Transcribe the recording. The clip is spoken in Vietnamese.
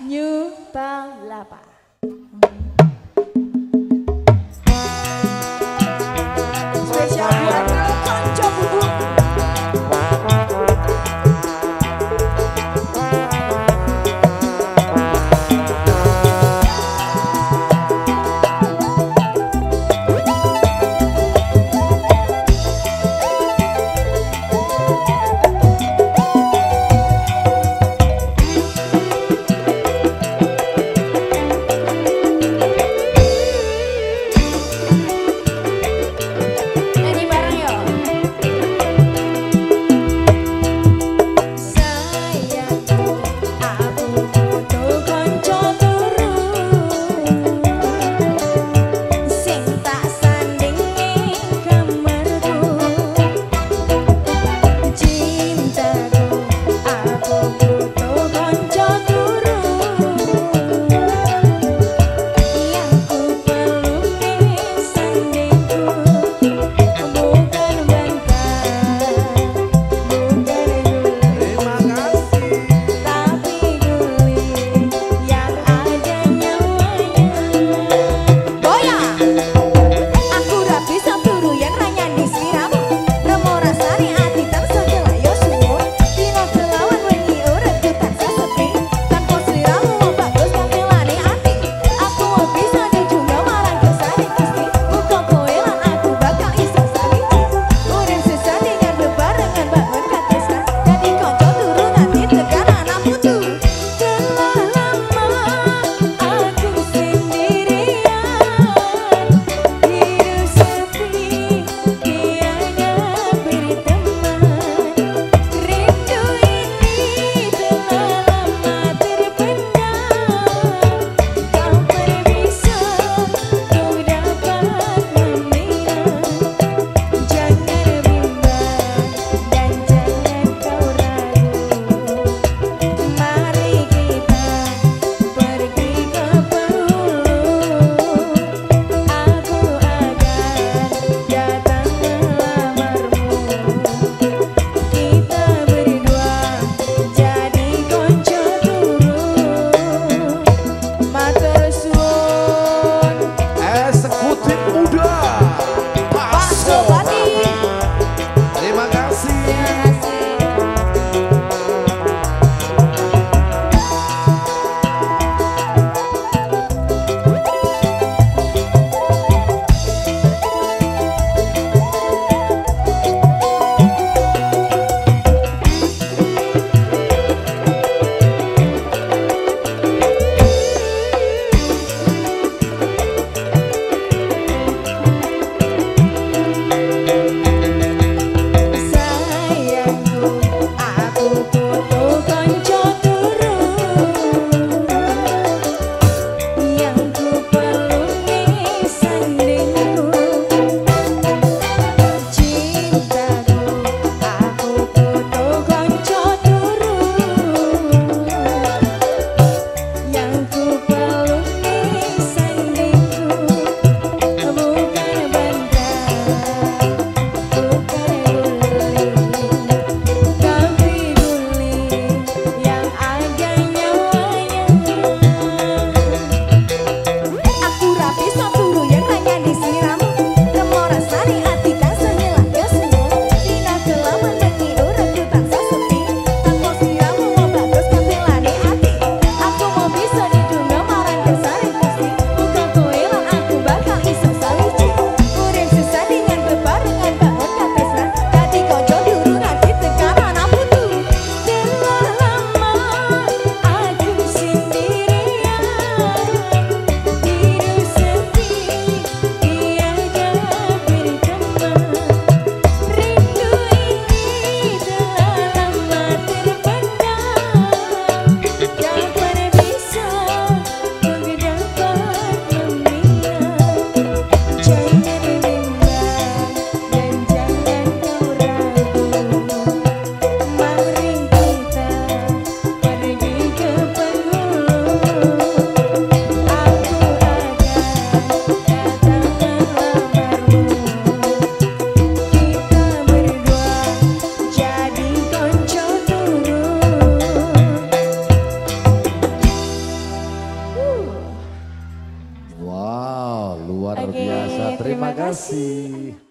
như ta là ba See.